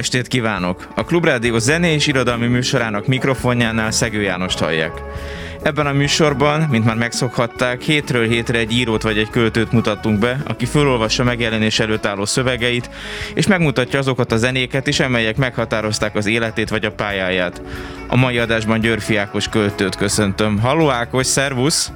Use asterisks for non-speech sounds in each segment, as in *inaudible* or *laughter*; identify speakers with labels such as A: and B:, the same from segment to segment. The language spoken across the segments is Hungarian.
A: estét kívánok! A Klubrádió zené és irodalmi műsorának mikrofonjánál Szegő Jánost hallják. Ebben a műsorban, mint már megszokhatták, hétről hétre egy írót vagy egy költőt mutattunk be, aki felolvassa megjelenés előtt álló szövegeit, és megmutatja azokat a zenéket is, amelyek meghatározták az életét vagy a pályáját. A mai adásban Györfi Ákos költőt köszöntöm. Halló Ákos, szervusz!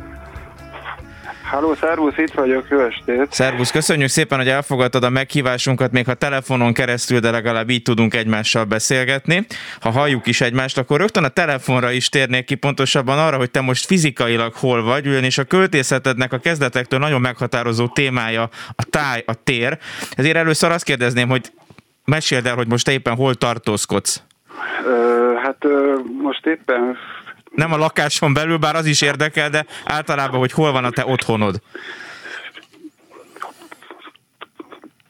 B: Halló, szervusz, itt vagyok, jó estét.
A: Szervusz, köszönjük szépen, hogy elfogadtad a meghívásunkat, még ha telefonon keresztül, de legalább így tudunk egymással beszélgetni. Ha halljuk is egymást, akkor rögtön a telefonra is térnék ki pontosabban arra, hogy te most fizikailag hol vagy, ugyanis a költészetednek a kezdetektől nagyon meghatározó témája a táj, a tér. Ezért először azt kérdezném, hogy meséld el, hogy most éppen hol tartózkodsz.
B: Ö, hát ö, most éppen
A: nem a lakáson belül, bár az is érdekel, de általában, hogy hol van a te otthonod?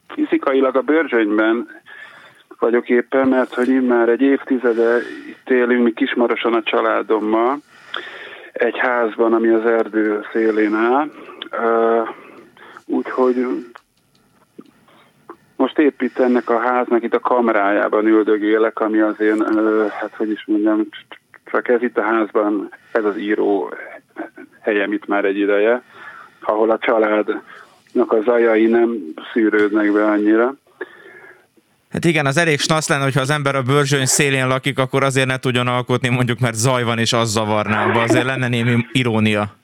B: Fizikailag a Börzsönyben vagyok éppen, mert hogy már egy évtizede itt élünk mi Kismaroson a családommal, egy házban, ami az erdő szélén áll. Úgyhogy most épp itt ennek a háznak itt a kamrájában üldögélek, ami az én, hát hogy is mondjam, csak ez itt a házban, ez az író helyem itt már egy ideje, ahol a családnak a zajai nem szűrődnek be annyira.
A: Hát igen, az elég snasz lenne, hogyha az ember a bőrzsöny szélén lakik, akkor azért ne tudjon alkotni, mondjuk, mert zaj van és az zavarná, abba azért lenne némi irónia.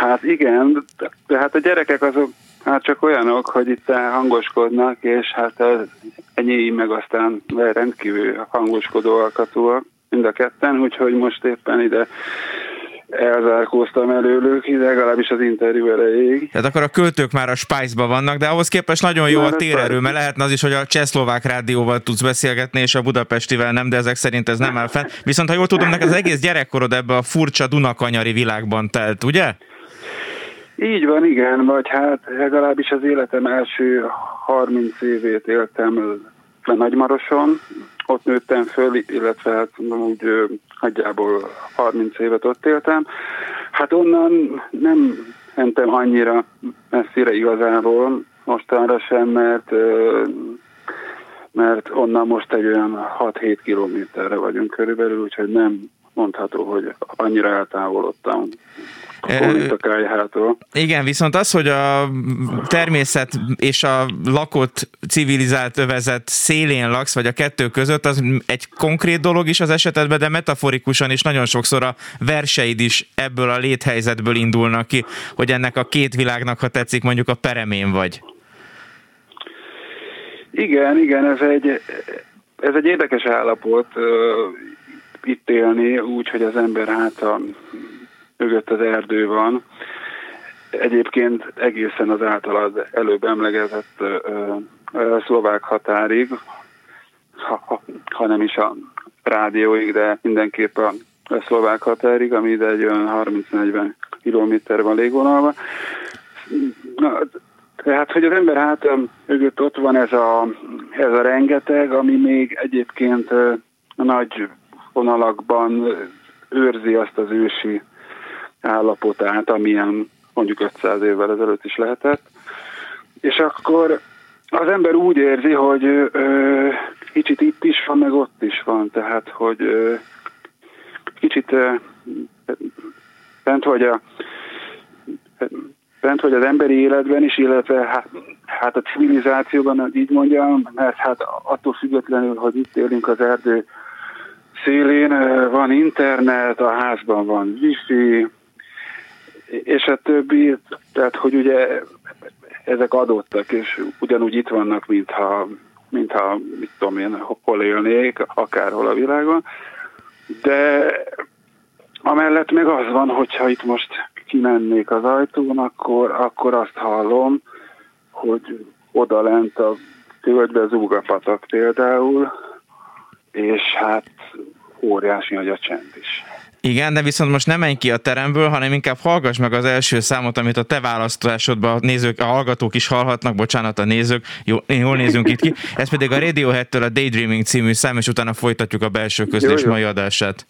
B: Hát igen, de hát a gyerekek azok hát csak olyanok, hogy itt hangoskodnak, és hát ennyi meg aztán rendkívül hangoskodó alkatúak mind a ketten, úgyhogy most éppen ide elzárkóztam előlük, legalábbis az interjú erejéig.
A: Tehát akkor a költők már a Spice-ba vannak, de ahhoz képest nagyon jó már a térerő, mert lehetne az is, hogy a csehszlovák rádióval tudsz beszélgetni, és a budapestivel nem, de ezek szerint ez nem áll fenn. Viszont ha jól tudom, neked az egész gyerekkorod ebbe a furcsa Dunakanyari világban telt, ugye?
B: Így van, igen, vagy hát legalábbis az életem első 30 évét éltem Nagymaroson, ott nőttem föl, illetve hát úgy nagyjából 30 évet ott éltem. Hát onnan nem mentem annyira messzire igazából, mostanra sem, mert mert onnan most egy olyan 6-7 kilométerre vagyunk körülbelül, úgyhogy nem mondható, hogy annyira eltávolodtam a
A: Igen, viszont az, hogy a természet és a lakott civilizált övezet szélén laksz, vagy a kettő között, az egy konkrét dolog is az esetedben, de metaforikusan is nagyon sokszor a verseid is ebből a léthelyzetből indulnak ki, hogy ennek a két világnak, ha tetszik, mondjuk a peremén vagy.
B: Igen, igen, ez egy, ez egy érdekes állapot itt élni, úgy, hogy az ember hát a mögött az erdő van. Egyébként egészen az általad előbb emlegetett szlovák határig, ha, ha, ha nem is a rádióig, de mindenképp a szlovák határig, ami ide egy olyan 30-40 kilométer van légvonalva. Na, tehát, hogy az ember hát mögött ott van ez a, ez a rengeteg, ami még egyébként a nagy vonalakban őrzi azt az ősi állapotát, amilyen mondjuk 500 évvel ezelőtt is lehetett. És akkor az ember úgy érzi, hogy ö, kicsit itt is van, meg ott is van, tehát hogy ö, kicsit ö, bent vagy a bent vagy az emberi életben is, illetve hát, hát a civilizációban, így mondjam, mert hát attól függetlenül, hogy itt élünk az erdő szélén, van internet, a házban van wifi, és a többi, tehát hogy ugye ezek adottak, és ugyanúgy itt vannak, mintha, mintha mit tudom én, hol élnék, akárhol a világon, de amellett meg az van, hogyha itt most kimennék az ajtón, akkor, akkor azt hallom, hogy oda lent a tölgybe zúg a patak például, és hát óriási nagy a csend is.
A: Igen, de viszont most nem menj ki a teremből, hanem inkább hallgass meg az első számot, amit a te választásodban a nézők, a hallgatók is hallhatnak, bocsánat a nézők, jó, jól nézünk itt ki. Ez pedig a Radiohead-től a Daydreaming című szám, és utána folytatjuk a belső közlés jó, jó. mai adását.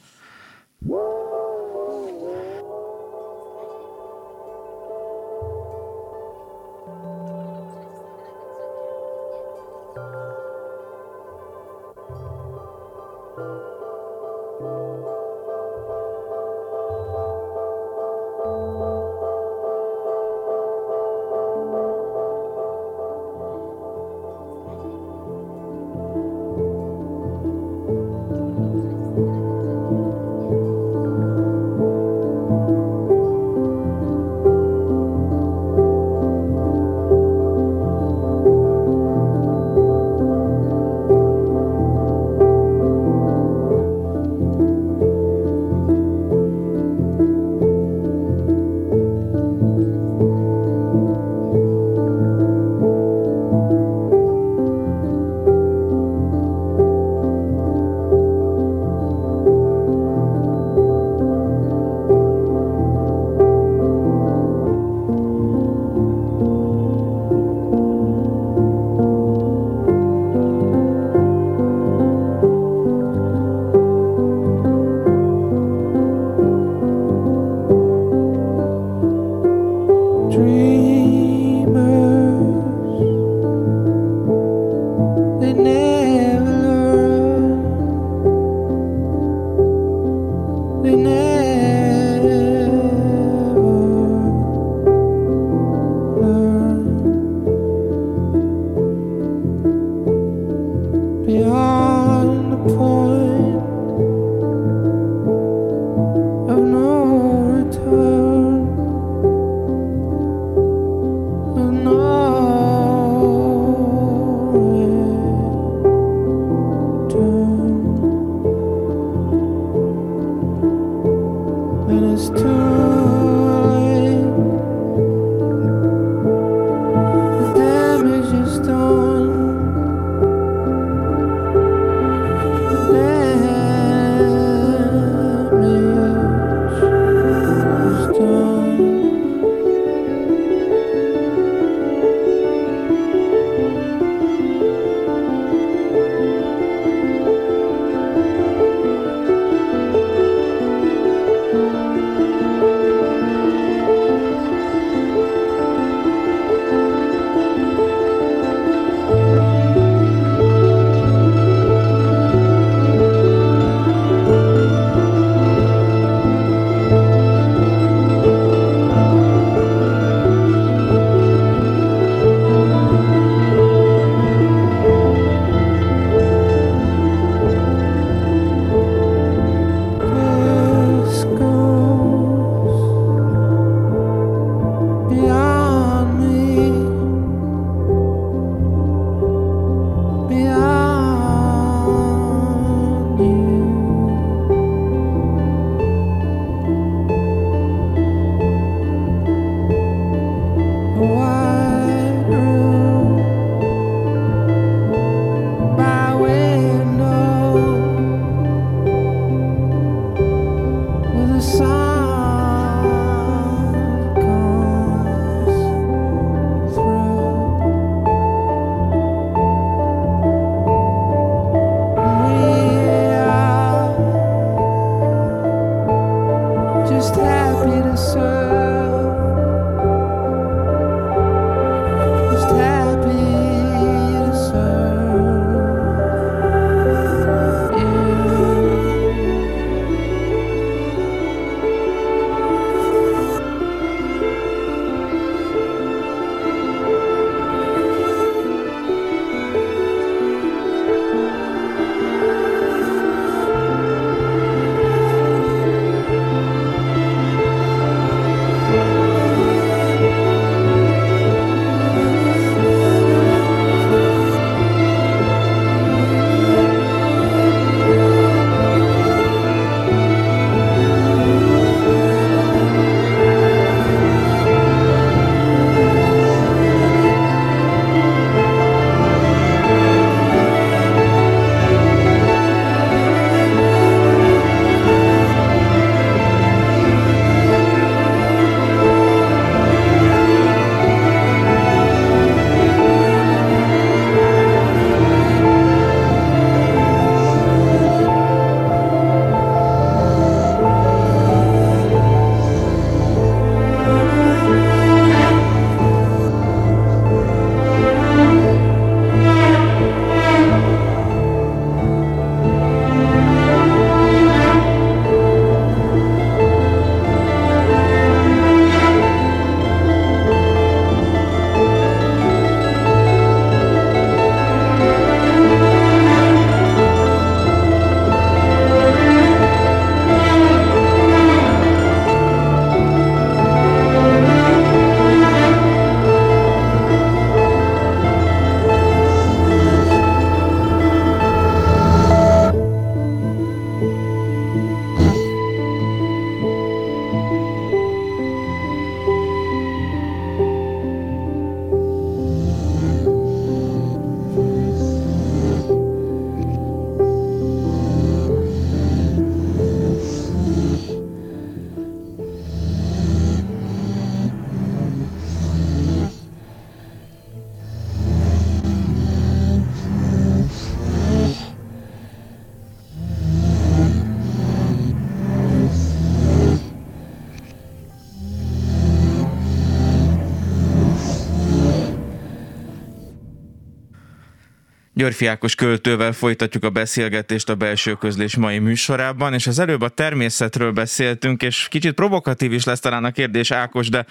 A: Györfi Ákos költővel folytatjuk a beszélgetést a belső közlés mai műsorában, és az előbb a természetről beszéltünk, és kicsit provokatív is lesz talán a kérdés Ákos, de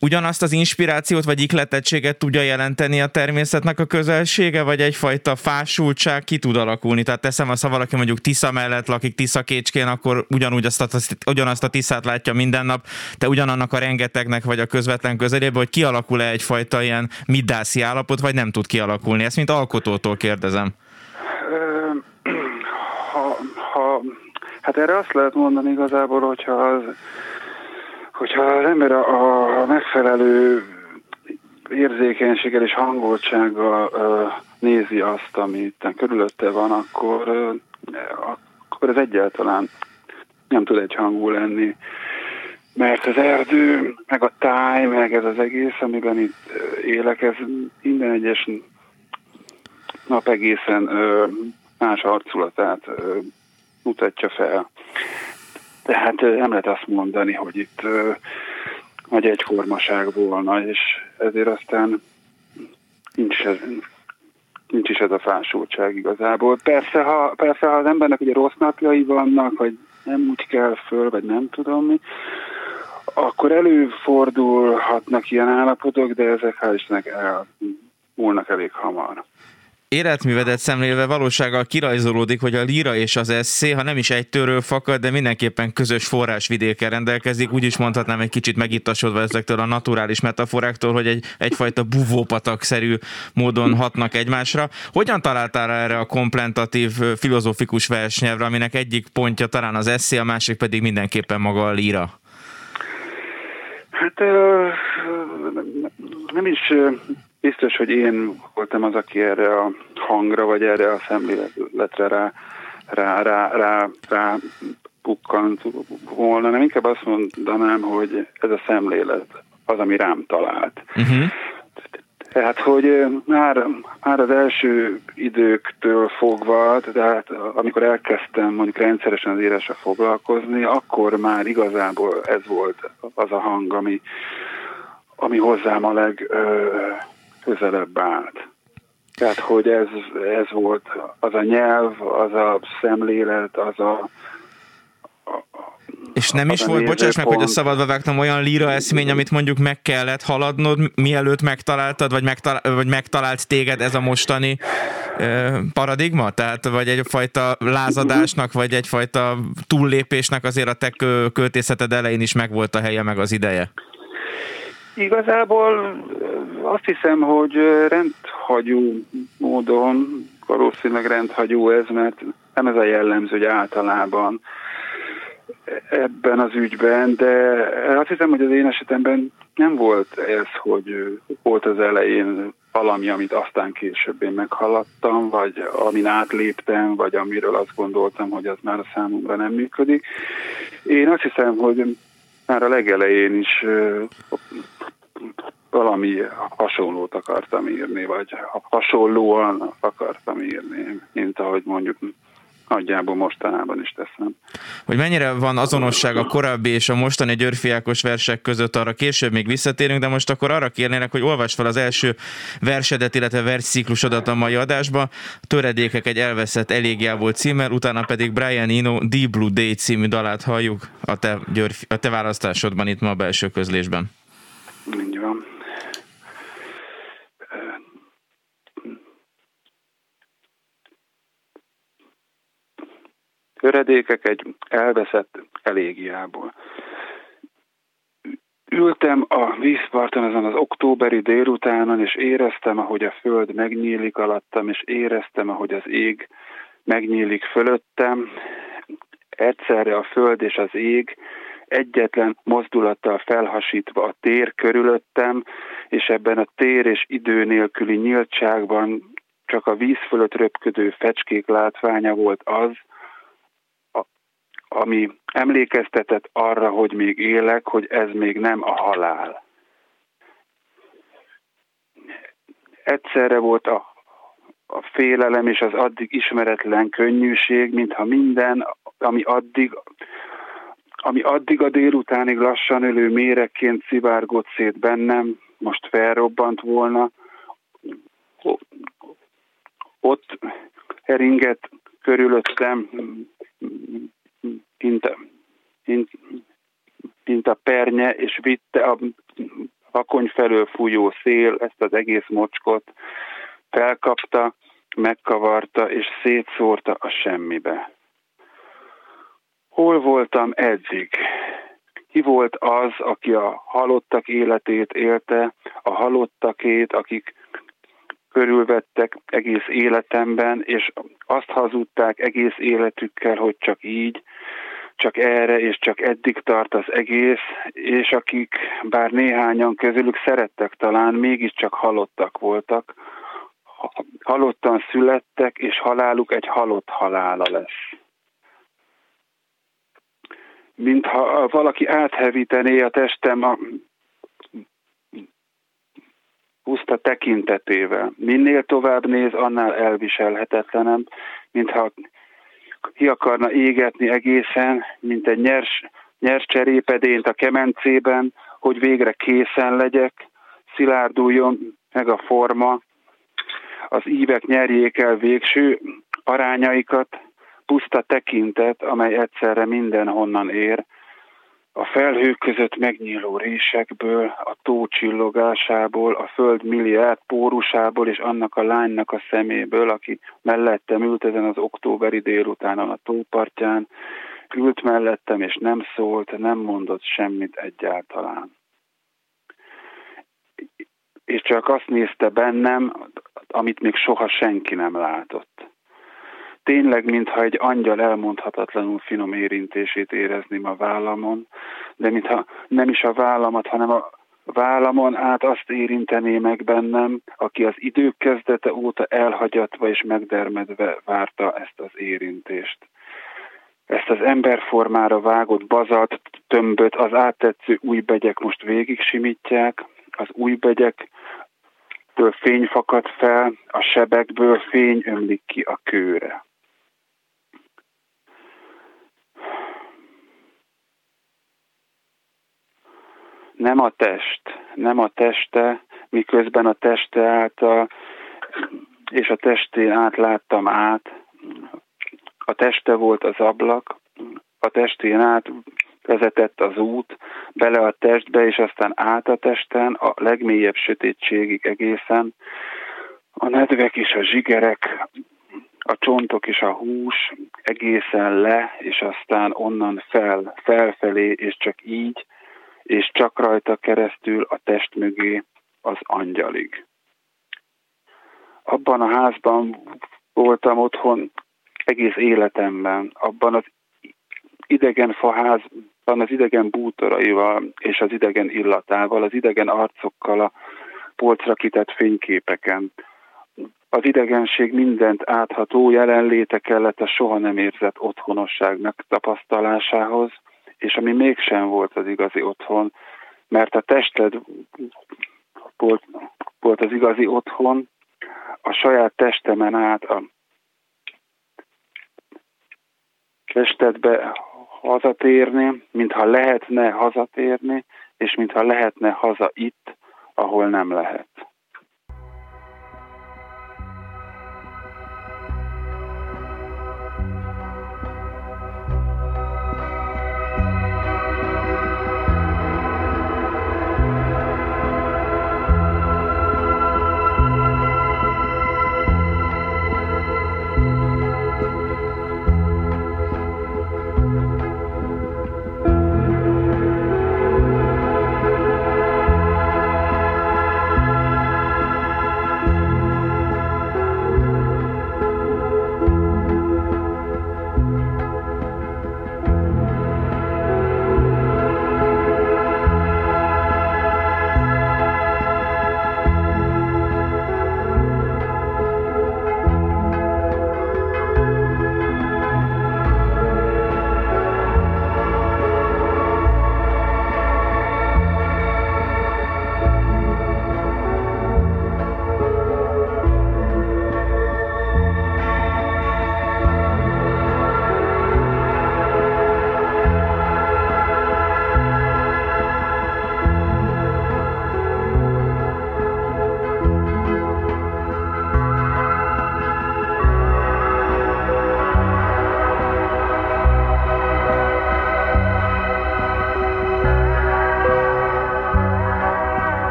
A: ugyanazt az inspirációt vagy ikletettséget tudja jelenteni a természetnek a közelsége, vagy egyfajta fásultság ki tud alakulni? Tehát teszem azt, ha valaki mondjuk Tisza mellett lakik, Tisza kécskén, akkor ugyanúgy azt a, ugyanazt a Tiszát látja minden nap, de ugyanannak a rengetegnek vagy a közvetlen közelében, hogy kialakul-e egyfajta ilyen middászi állapot, vagy nem tud kialakulni. Ezt mint alkotótól kérdezem.
B: Ha, ha, hát erre azt lehet mondani igazából, hogyha az, hogyha az ember a, a megfelelő érzékenységgel és hangoltsággal nézi azt, amit körülötte van, akkor, akkor ez egyáltalán nem tud egy hangú lenni. Mert az erdő, meg a táj, meg ez az egész, amiben itt élek, ez minden egyes nap egészen ö, más arculatát ö, mutatja fel. Tehát ö, nem lehet azt mondani, hogy itt ö, nagy egyformaság volna, és ezért aztán nincs, ez, nincs is ez a fásultság igazából. Persze ha, persze, ha az embernek ugye rossz napjai vannak, vagy nem úgy kell föl, vagy nem tudom mi, akkor előfordulhatnak ilyen állapotok, de ezek hál' Istennek elmúlnak elég hamar
A: életművedet szemlélve valósággal kirajzolódik, hogy a líra és az eszé, ha nem is egy törő fakad, de mindenképpen közös forrásvidékkel rendelkezik. Úgy is mondhatnám egy kicsit megittasodva ezektől a naturális metaforáktól, hogy egy, egyfajta buvópatak-szerű módon hatnak egymásra. Hogyan találtál erre a komplentatív filozófikus versnyelvre, aminek egyik pontja talán az eszé, a másik pedig mindenképpen maga a líra?
B: Hát nem is biztos, hogy én voltam az, aki erre a hangra, vagy erre a szemléletre rá, rá, rá, rá, rá pukkant volna, nem inkább azt mondanám, hogy ez a szemlélet az, ami rám talált. Uh-huh. Tehát, hogy már, már az első időktől fogva, tehát amikor elkezdtem mondjuk rendszeresen az írásra foglalkozni, akkor már igazából ez volt az a hang, ami, ami hozzám a leg, közelebb állt. Tehát, hogy ez, ez volt az a nyelv, az a szemlélet, az a,
A: és nem is volt, bocsáss meg, hogy a szabadba vágtam, olyan líra eszmény, amit mondjuk meg kellett haladnod, mielőtt megtaláltad, vagy, megtalál, vagy megtalált téged ez a mostani ö, paradigma? Tehát, vagy egyfajta lázadásnak, vagy egyfajta túllépésnek azért a te költészeted elején is megvolt a helye, meg az ideje?
B: Igazából azt hiszem, hogy rendhagyó módon, valószínűleg rendhagyó ez, mert nem ez a jellemző, hogy általában ebben az ügyben, de azt hiszem, hogy az én esetemben nem volt ez, hogy volt az elején valami, amit aztán később én meghallattam, vagy amin átléptem, vagy amiről azt gondoltam, hogy az már a számomra nem működik. Én azt hiszem, hogy már a legelején is valami hasonlót akartam írni, vagy hasonlóan akartam írni, mint ahogy mondjuk nagyjából mostanában is teszem.
A: Hogy mennyire van azonosság a korábbi és a mostani Györfiákos versek között, arra később még visszatérünk, de most akkor arra kérnének, hogy olvasd fel az első versedet, illetve versciklusodat a mai adásba. Töredékek egy elveszett elégjából címmel, utána pedig Brian Eno Deep Blue Day című dalát halljuk a te, Györfi, a te választásodban itt ma a belső közlésben.
B: Így van. Töredékek egy elveszett elégiából. Ültem a vízparton azon az októberi délutánon, és éreztem, ahogy a föld megnyílik alattam, és éreztem, ahogy az ég megnyílik fölöttem. Egyszerre a föld és az ég egyetlen mozdulattal felhasítva a tér körülöttem, és ebben a tér és idő nélküli nyíltságban csak a víz fölött röpködő fecskék látványa volt az, ami emlékeztetett arra, hogy még élek, hogy ez még nem a halál. Egyszerre volt a, a félelem és az addig ismeretlen könnyűség, mintha minden, ami addig, ami addig a délutánig lassan ölő méregként szivárgott szét bennem, most felrobbant volna, ott eringet körülöttem, mint a, mint, mint a pernye, és vitte a vakony felől fújó szél ezt az egész mocskot, felkapta, megkavarta és szétszórta a semmibe. Hol voltam eddig? Ki volt az, aki a halottak életét élte, a halottakét, akik körülvettek egész életemben, és azt hazudták egész életükkel, hogy csak így, csak erre és csak eddig tart az egész, és akik, bár néhányan közülük szerettek talán, mégiscsak halottak voltak, halottan születtek, és haláluk egy halott halála lesz. Mintha valaki áthevítené a testem a puszta tekintetével. Minél tovább néz, annál elviselhetetlenem, mintha ki akarna égetni egészen, mint egy nyers, nyers cserépedént a kemencében, hogy végre készen legyek, szilárduljon meg a forma, az ívek nyerjék el végső arányaikat, puszta tekintet, amely egyszerre mindenhonnan ér, a felhők között megnyíló résekből, a tó csillogásából, a föld milliárd pórusából és annak a lánynak a szeméből, aki mellettem ült ezen az októberi délutánon a tópartján, ült mellettem és nem szólt, nem mondott semmit egyáltalán. És csak azt nézte bennem, amit még soha senki nem látott tényleg, mintha egy angyal elmondhatatlanul finom érintését érezném a vállamon, de mintha nem is a vállamat, hanem a vállamon át azt érintené meg bennem, aki az idők kezdete óta elhagyatva és megdermedve várta ezt az érintést. Ezt az emberformára vágott bazalt tömböt az áttetsző új begyek most végig simítják, az új begyek fény fakad fel, a sebekből fény ömlik ki a kőre. Nem a test, nem a teste, miközben a teste által és a testén átláttam át. A teste volt az ablak, a testén át vezetett az út, bele a testbe, és aztán át a testen, a legmélyebb sötétségig egészen. A nedvek és a zsigerek, a csontok és a hús egészen le, és aztán onnan fel, felfelé, és csak így és csak rajta keresztül a test mögé az angyalig. Abban a házban voltam otthon egész életemben, abban az idegen faházban, az idegen bútoraival és az idegen illatával, az idegen arcokkal, a polcra kitett fényképeken. Az idegenség mindent átható jelenléte kellett a soha nem érzett otthonosságnak tapasztalásához, és ami mégsem volt az igazi otthon, mert a tested volt, volt az igazi otthon, a saját testemen át a testedbe hazatérni, mintha lehetne hazatérni, és mintha lehetne haza itt, ahol nem lehet.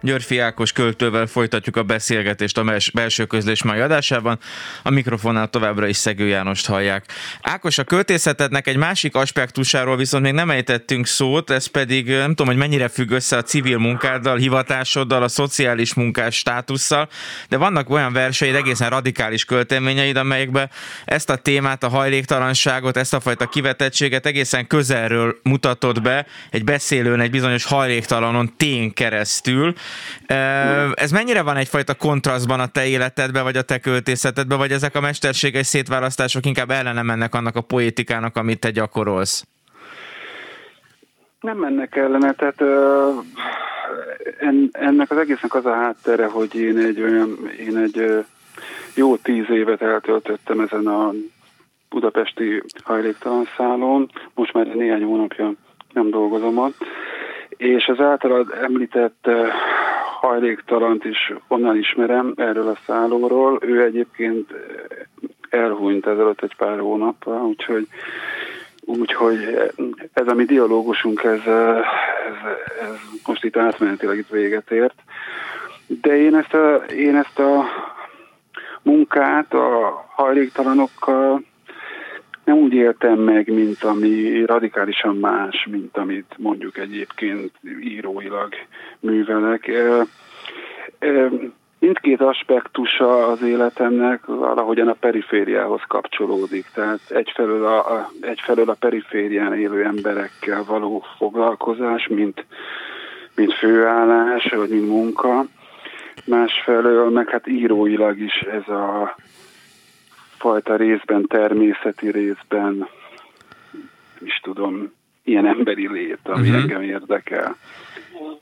A: Györfi Ákos költővel folytatjuk a beszélgetést a belső közlés mai adásában. A mikrofonnál továbbra is Szegő Jánost hallják. Ákos, a költészetednek egy másik aspektusáról viszont még nem ejtettünk szót, ez pedig nem tudom, hogy mennyire függ össze a civil munkáddal, hivatásoddal, a szociális munkás státusszal, de vannak olyan verseid, egészen radikális költeményeid, amelyekben ezt a témát, a hajléktalanságot, ezt a fajta kivetettséget egészen közelről mutatod be egy beszélőn, egy bizonyos hajléktalanon tén keresztül. Ez mennyire van egyfajta kontrasztban a te életedben, vagy a te költészetedben, vagy ezek a mesterséges szétválasztások inkább ellene mennek annak a poétikának, amit te gyakorolsz?
B: Nem mennek ellene, tehát uh, en, ennek az egésznek az a háttere, hogy én egy olyan, én egy jó tíz évet eltöltöttem ezen a budapesti hajléktalan szálon, most már néhány hónapja nem dolgozom ott, és az általad említett hajléktalant is onnan ismerem erről a szállóról. Ő egyébként elhunyt ezelőtt egy pár hónappal, úgyhogy Úgyhogy ez a mi dialógusunk, ez, ez, ez most itt átmenetileg itt véget ért. De én ezt a, én ezt a munkát a hajléktalanokkal nem úgy éltem meg, mint ami radikálisan más, mint amit mondjuk egyébként íróilag művelek. Mindkét aspektusa az életemnek valahogyan a perifériához kapcsolódik. Tehát egyfelől a, egyfelől a periférián élő emberekkel való foglalkozás, mint, mint főállás, vagy mint munka. Másfelől meg hát íróilag is ez a fajta részben természeti részben, is tudom, ilyen emberi lét, ami uh-huh. engem érdekel.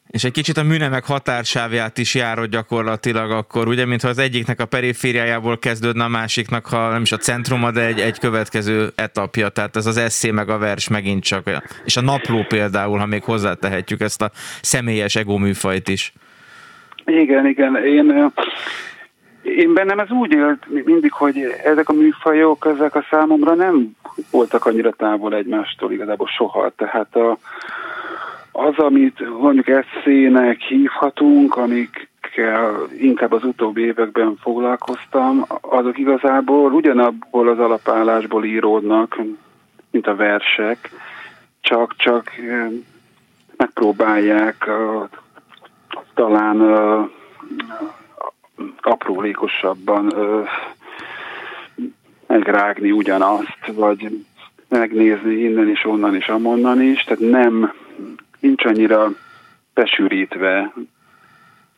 A: És egy kicsit a műnemek határsávját is járod gyakorlatilag akkor, ugye, mintha az egyiknek a perifériájából kezdődne a másiknak, ha nem is a centruma, de egy, egy következő etapja, tehát ez az eszé meg a vers megint csak, és a napló például, ha még hozzátehetjük ezt a személyes egóműfajt is.
B: Igen, igen, én én bennem ez úgy élt mindig, hogy ezek a műfajok, ezek a számomra nem voltak annyira távol egymástól igazából soha. Tehát a, az, amit mondjuk eszének hívhatunk, amikkel inkább az utóbbi években foglalkoztam, azok igazából ugyanabból az alapállásból íródnak, mint a versek, csak, csak megpróbálják talán aprólékosabban megrágni ugyanazt, vagy megnézni innen is, onnan is, amonnan is, tehát nem nincs annyira besűrítve,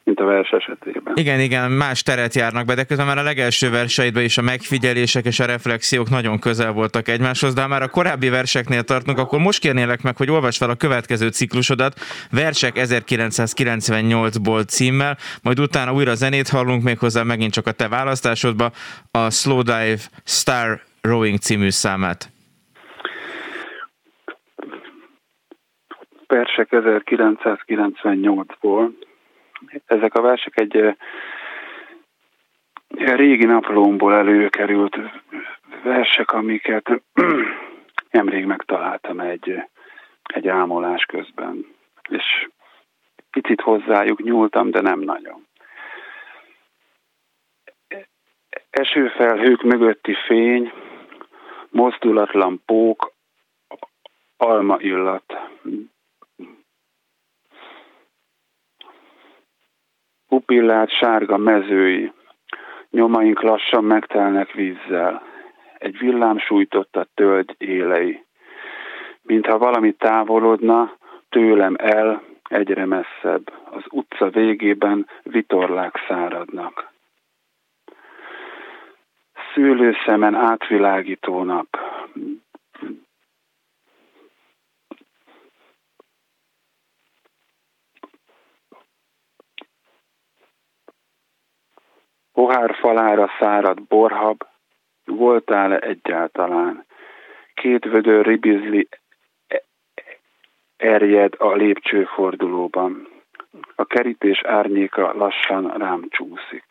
B: mint a vers esetében.
A: Igen, igen, más teret járnak be, de közben már a legelső verseidben is a megfigyelések és a reflexiók nagyon közel voltak egymáshoz, de ha már a korábbi verseknél tartunk, akkor most kérnélek meg, hogy olvasd fel a következő ciklusodat, Versek 1998-ból címmel, majd utána újra zenét hallunk még hozzá megint csak a te választásodba, a Slow Dive Star Rowing című számát.
B: versek 1998-ból. Ezek a versek egy régi naplómból előkerült versek, amiket *clears throat* nemrég megtaláltam egy, egy ámolás közben. És picit hozzájuk nyúltam, de nem nagyon. Esőfelhők mögötti fény, mozdulatlan pók, alma illat, Pupillát sárga mezői, nyomaink lassan megtelnek vízzel. Egy villám sújtott a tölgy élei. Mintha valami távolodna, tőlem el, egyre messzebb. Az utca végében vitorlák száradnak. Szőlőszemen átvilágító nap. Pohár falára szárad borhab, voltál-e egyáltalán? Két vödör ribizli erjed a lépcsőfordulóban. A kerítés árnyéka lassan rám csúszik.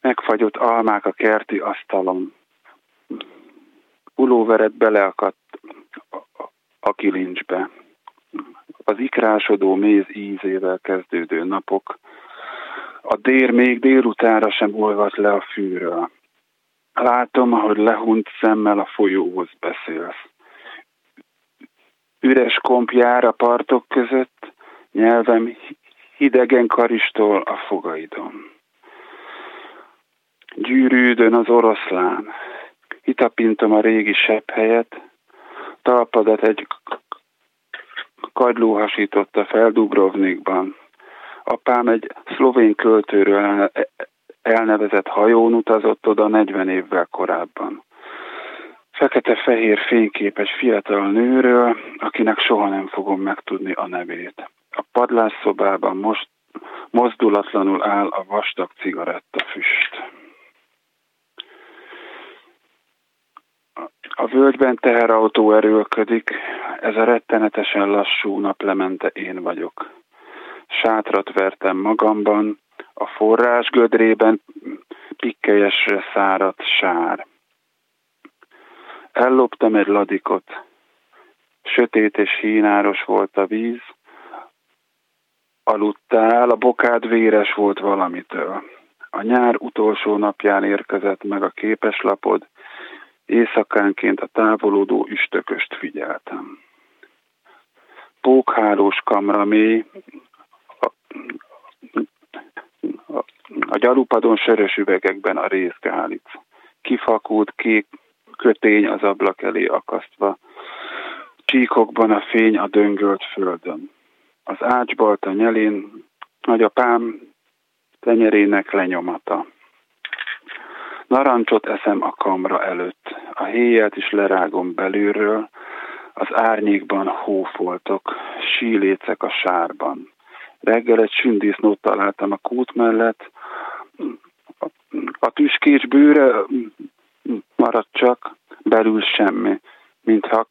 B: Megfagyott almák a kerti asztalon. Ulóveret beleakadt a kilincsbe. az ikrásodó méz ízével kezdődő napok, a dér még délutára sem olvat le a fűről. Látom, ahogy lehunt szemmel a folyóhoz beszélsz. Üres kompjár a partok között, nyelvem hidegen karistol a fogaidon. Gyűrűdön az oroszlán, hitapintom a régi sebb helyet, talpadat egy kagyló hasította fel Dubrovnikban. Apám egy szlovén költőről elnevezett hajón utazott oda 40 évvel korábban. Fekete-fehér fényképes fiatal nőről, akinek soha nem fogom megtudni a nevét. A padlásszobában most mozdulatlanul áll a vastag cigaretta füst. A völgyben teherautó erőlködik, ez a rettenetesen lassú naplemente én vagyok. Sátrat vertem magamban, a forrás gödrében pikkelyesre száradt sár. Elloptam egy ladikot. Sötét és hínáros volt a víz. Aludtál, a bokád véres volt valamitől. A nyár utolsó napján érkezett meg a képeslapod, éjszakánként a távolodó üstököst figyeltem. Pókhálós kamra mély, a, gyalupadon sörös üvegekben a részgálic. Kifakult kék kötény az ablak elé akasztva, csíkokban a fény a döngölt földön. Az ácsbalta nyelén nagyapám tenyerének lenyomata. Narancsot eszem a kamra előtt, a héját is lerágom belülről, az árnyékban hófoltok, sílécek a sárban. Reggel egy sündisznót találtam a kút mellett, a tüskés bőre maradt csak, belül semmi, mintha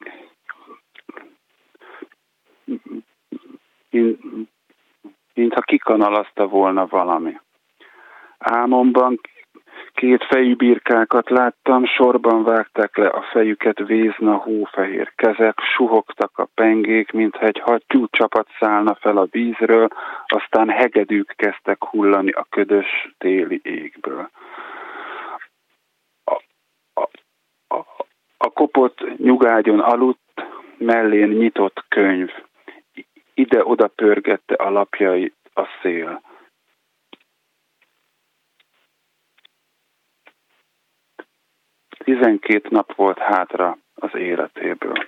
B: mintha kikanalazta volna valami. Álmomban két fejű birkákat láttam, sorban vágták le a fejüket vézna hófehér kezek, suhogtak a pengék, mintha egy hattyú csapat szállna fel a vízről, aztán hegedűk kezdtek hullani a ködös téli égből. A kopott nyugágyon aludt, mellén nyitott könyv. Ide-oda pörgette a lapjai a szél. Tizenkét nap volt hátra az életéből.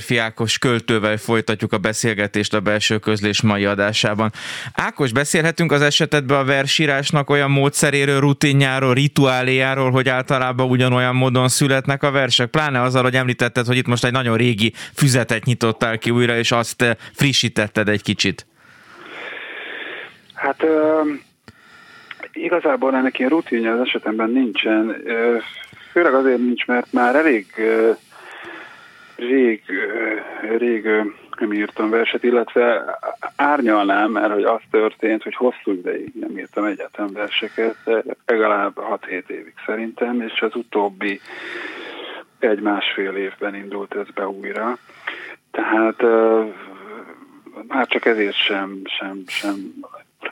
A: Györfi Ákos költővel folytatjuk a beszélgetést a belső közlés mai adásában. Ákos, beszélhetünk az esetedben a versírásnak olyan módszeréről, rutinjáról, rituáléjáról, hogy általában ugyanolyan módon születnek a versek, pláne azzal, hogy említetted, hogy itt most egy nagyon régi füzetet nyitottál ki újra, és azt eh, frissítetted egy kicsit.
B: Hát igazából ennek ilyen rutinja az esetemben nincsen. Főleg azért nincs, mert már elég rég, rég nem írtam verset, illetve árnyalnám, mert hogy az történt, hogy hosszú ideig nem írtam egyetem verseket, legalább 6-7 évig szerintem, és az utóbbi egy-másfél évben indult ez be újra. Tehát már csak ezért sem, sem, sem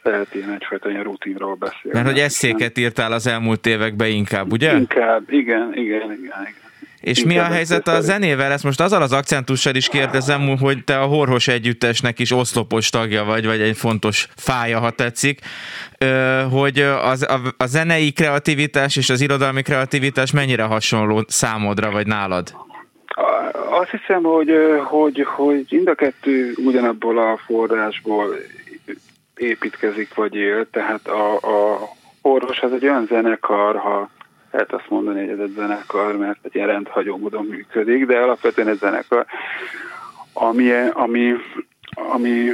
B: lehet ilyen egyfajta ilyen rutinról beszélni.
A: Mert hogy eszéket írtál az elmúlt években inkább, ugye?
B: Inkább, igen, igen, igen. igen.
A: És mi a helyzet a zenével? Ezt most azzal az akcentussal is kérdezem, hogy te a Horhos Együttesnek is oszlopos tagja vagy, vagy egy fontos fája, ha tetszik, hogy az, a, a zenei kreativitás és az irodalmi kreativitás mennyire hasonló számodra, vagy nálad?
B: Azt hiszem, hogy, hogy, hogy mind a kettő ugyanabból a forrásból építkezik vagy él, tehát a, a Horhos az egy olyan zenekar, ha lehet azt mondani, hogy ez egy zenekar, mert egy ilyen rendhagyó módon működik, de alapvetően egy zenekar, ami, ami, ami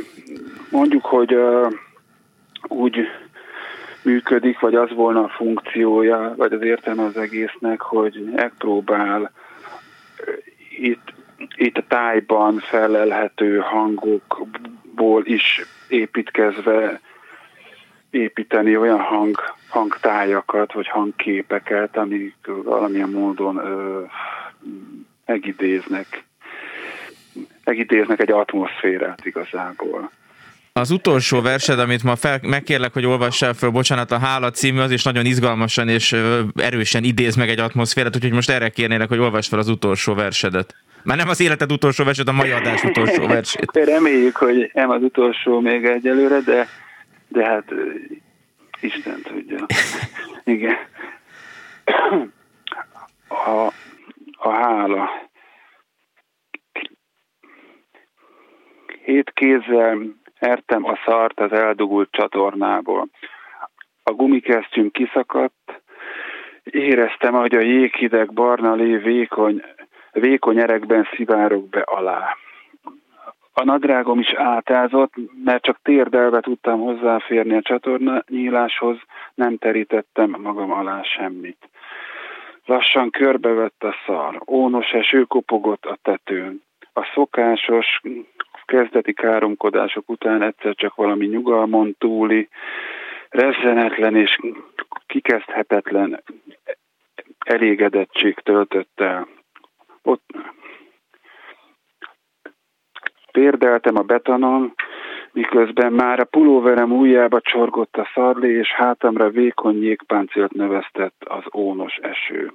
B: mondjuk, hogy uh, úgy működik, vagy az volna a funkciója, vagy az értelme az egésznek, hogy megpróbál itt, itt a tájban felelhető hangokból is építkezve építeni olyan hang, hangtájakat, vagy hangképeket, amik valamilyen módon ö, megidéznek, megidéznek egy atmoszférát igazából.
A: Az utolsó versed, amit ma fel, megkérlek, hogy olvassál föl, bocsánat, a Hála című, az is nagyon izgalmasan és erősen idéz meg egy atmoszférát, úgyhogy most erre kérnélek, hogy olvass fel az utolsó versedet. Már nem az életed utolsó verset, a mai adás utolsó versét.
B: Reméljük, hogy nem az utolsó még egyelőre, de de hát Isten tudja. Igen. A, a hála. Hét kézzel ertem a szart az eldugult csatornából. A gumikesztyűm kiszakadt, éreztem, hogy a jéghideg barna lé vékony, vékony erekben szivárok be alá. A nadrágom is átázott, mert csak térdelve tudtam hozzáférni a csatorna nyíláshoz, nem terítettem magam alá semmit. Lassan körbevett a szar, ónos eső kopogott a tetőn. A szokásos kezdeti káromkodások után egyszer csak valami nyugalmon túli, rezzenetlen és kikezdhetetlen elégedettség töltött el. Ott Térdeltem a betonon, miközben már a pulóverem ujjába csorgott a szarlé, és hátamra vékony jégpáncélt növesztett az ónos eső.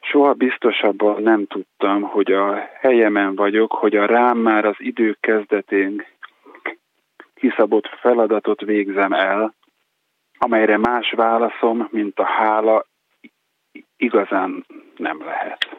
B: Soha biztosabban nem tudtam, hogy a helyemen vagyok, hogy a rám már az idő kezdetén kiszabott feladatot végzem el, amelyre más válaszom, mint a hála igazán nem lehet.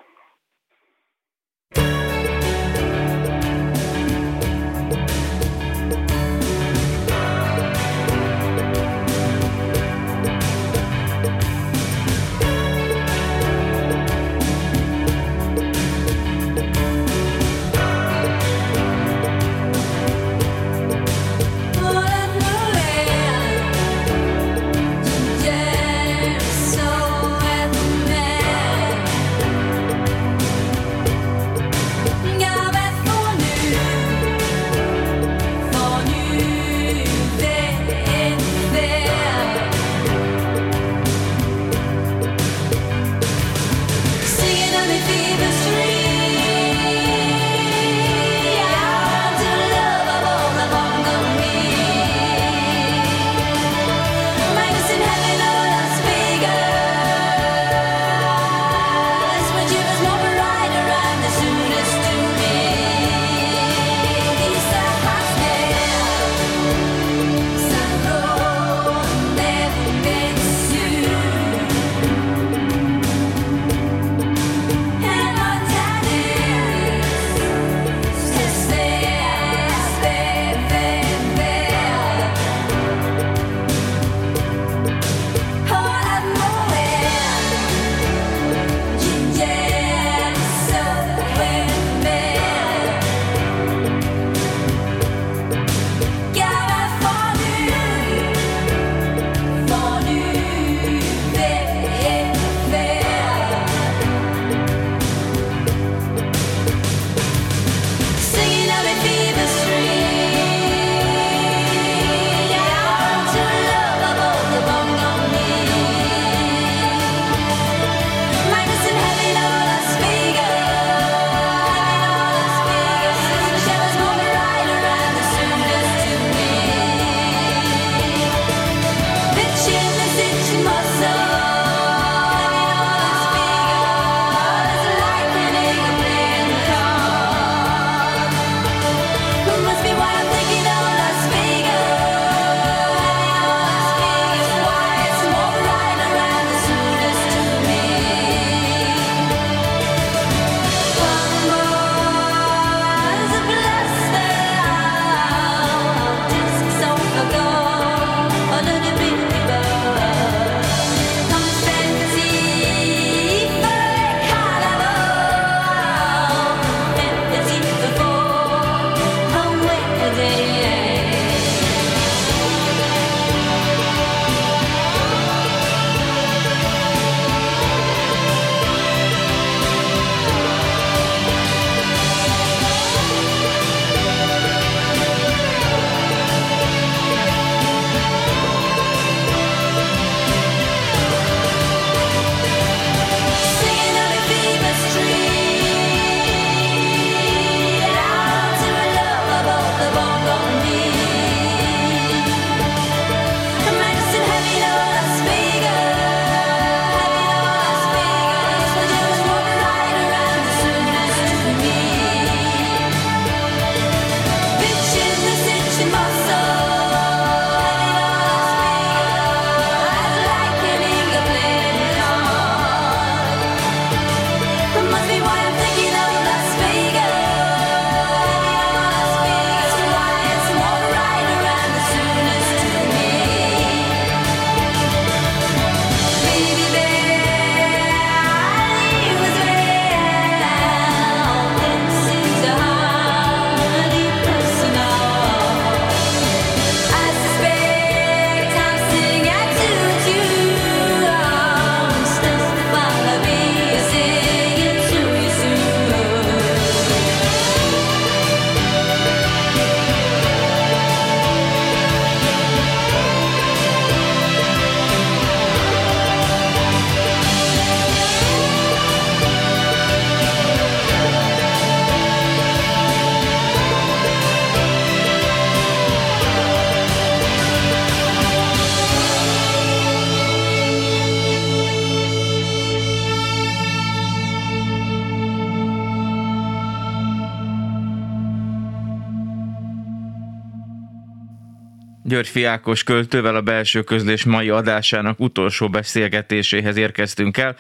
A: György Fiákos költővel a belső közlés mai adásának utolsó beszélgetéséhez érkeztünk el.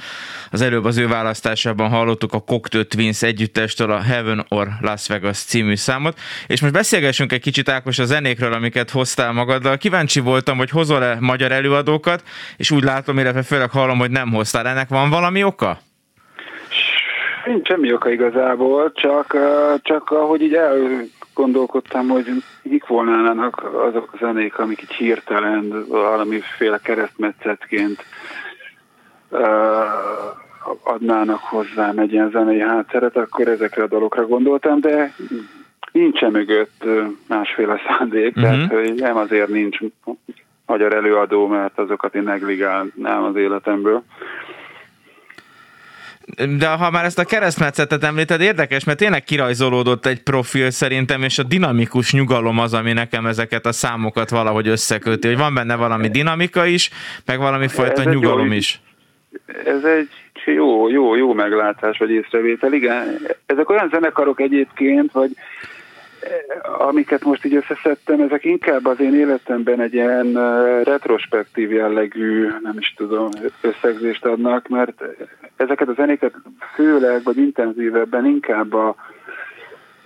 A: Az előbb az ő választásában hallottuk a Cocteau Twins együttestől a Heaven or Las Vegas című számot, és most beszélgessünk egy kicsit Ákos a zenékről, amiket hoztál magaddal. Kíváncsi voltam, hogy hozol-e magyar előadókat, és úgy látom, illetve főleg hallom, hogy nem hoztál. Ennek van valami oka?
B: Nincs semmi oka igazából, csak, csak ahogy így elgondolkodtam, hogy mik volnának azok a zenék, amik így hirtelen valamiféle keresztmetszetként adnának hozzá egy ilyen zenei hátteret, akkor ezekre a dolokra gondoltam, de nincsen mögött másféle szándék, uh-huh. tehát hogy nem azért nincs magyar előadó, mert azokat én negligálnám az életemből.
A: De ha már ezt a keresztmetszetet említed, érdekes, mert tényleg kirajzolódott egy profil szerintem, és a dinamikus nyugalom az, ami nekem ezeket a számokat valahogy összeköti, hogy van benne valami dinamika is, meg valami fajta ez nyugalom jó, is.
B: Ez egy jó, jó, jó meglátás vagy észrevétel, igen. Ezek olyan zenekarok egyébként, vagy amiket most így összeszedtem, ezek inkább az én életemben egy ilyen retrospektív jellegű, nem is tudom, összegzést adnak, mert ezeket a zenéket főleg, vagy intenzívebben inkább a,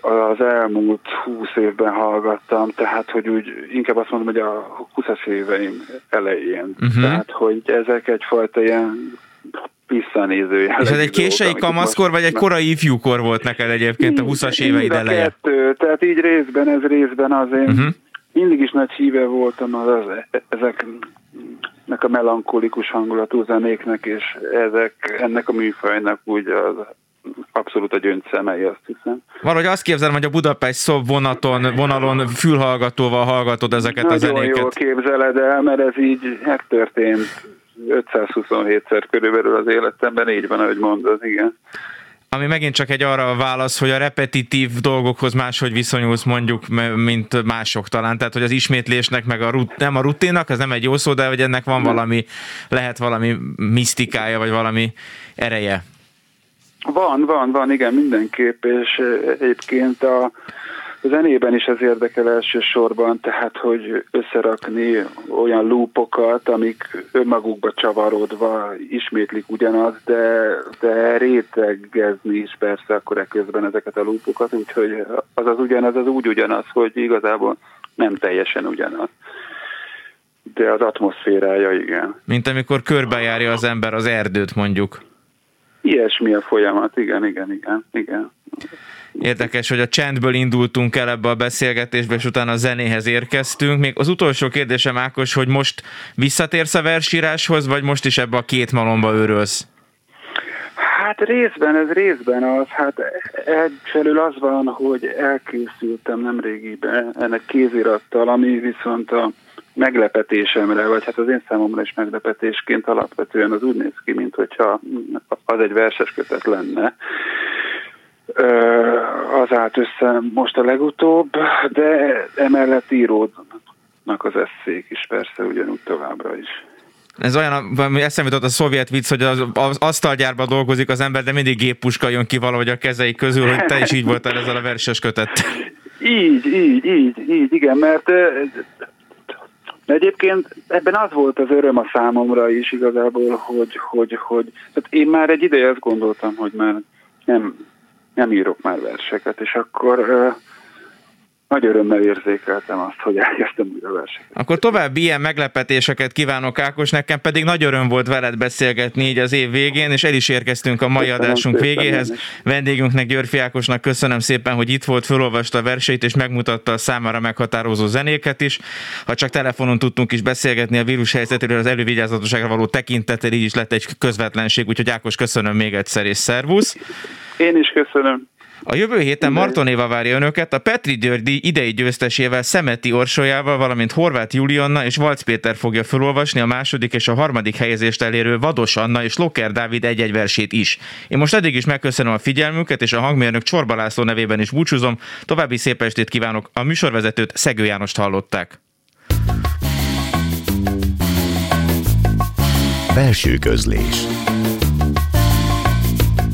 B: az elmúlt húsz évben hallgattam, tehát hogy úgy inkább azt mondom, hogy a 20-as éveim elején. Uh-huh. Tehát, hogy ezek egyfajta ilyen visszanéző
A: És ez egy késői kamaszkor, vagy egy korai ifjúkor volt neked egyébként a 20-as éveid eleje?
B: Kettő, tehát így részben, ez részben az én uh-huh. mindig is nagy híve voltam az, az ezeknek a melankolikus hangulatú zenéknek, és ezek, ennek a műfajnak úgy az abszolút a gyöngyszemei, azt hiszem.
A: Valahogy azt képzelem, hogy a Budapest szob vonaton, vonalon fülhallgatóval hallgatod ezeket
B: Nagyon
A: a zenéket.
B: Nagyon jól képzeled el, mert ez így megtörtént 527-szer körülbelül az életemben, így van, ahogy mondod, igen.
A: Ami megint csak egy arra a válasz, hogy a repetitív dolgokhoz máshogy viszonyulsz mondjuk, mint mások talán. Tehát, hogy az ismétlésnek, meg a rut, nem a rutinnak, ez nem egy jó szó, de hogy ennek van valami, lehet valami misztikája, vagy valami ereje.
B: Van, van, van, igen, mindenképp, és egyébként a, a zenében is ez érdekel elsősorban, tehát hogy összerakni olyan lúpokat, amik önmagukba csavarodva ismétlik ugyanaz, de, de rétegezni is persze akkor ekközben ezeket a lúpokat, úgyhogy az az ugyanaz, az úgy ugyanaz, hogy igazából nem teljesen ugyanaz. De az atmoszférája igen.
A: Mint amikor körbejárja az ember az erdőt mondjuk.
B: Ilyesmi a folyamat, igen, igen, igen, igen.
A: Érdekes, hogy a csendből indultunk el ebbe a beszélgetésbe, és utána a zenéhez érkeztünk. Még az utolsó kérdésem, Ákos, hogy most visszatérsz a versíráshoz, vagy most is ebbe a két malomba őrölsz?
B: Hát részben, ez részben az. Hát egyfelől az van, hogy elkészültem nemrégiben ennek kézirattal, ami viszont a meglepetésemre, vagy hát az én számomra is meglepetésként alapvetően az úgy néz ki, mint hogyha az egy verses kötet lenne az állt össze most a legutóbb, de emellett íródnak az eszék is persze ugyanúgy továbbra is.
A: Ez olyan, eszembe jutott a szovjet vicc, hogy az, az asztalgyárban dolgozik az ember, de mindig géppuska jön ki valahogy a kezei közül, hogy te is így voltál ezzel a verses kötet.
B: Így, így, így, így, igen, mert Egyébként ebben az volt az öröm a számomra is igazából, hogy, hogy, hogy tehát én már egy ideje azt gondoltam, hogy már nem nem írok már verseket, és akkor nagy örömmel érzékeltem azt, hogy elkezdtem újra verseket.
A: Akkor további ilyen meglepetéseket kívánok, Ákos, nekem pedig nagy öröm volt veled beszélgetni így az év végén, és el is érkeztünk a mai köszönöm adásunk végéhez. Vendégünknek, Györfi Ákosnak köszönöm szépen, hogy itt volt, felolvasta a verseit, és megmutatta a számára meghatározó zenéket is. Ha csak telefonon tudtunk is beszélgetni a vírus helyzetéről, az elővigyázatosságra való tekintettel, így is lett egy közvetlenség, úgyhogy Ákos köszönöm még egyszer, és szervusz!
B: Én is köszönöm.
A: A jövő héten Marton Éva várja önöket, a Petri Györgyi idei győztesével Szemeti Orsolyával, valamint Horváth Julianna és Valc Péter fogja felolvasni a második és a harmadik helyezést elérő Vados Anna és Loker Dávid egy-egy versét is. Én most eddig is megköszönöm a figyelmüket, és a hangmérnök Csorba László nevében is búcsúzom. További szép estét kívánok, a műsorvezetőt Szegő Jánost hallották.
C: Belső közlés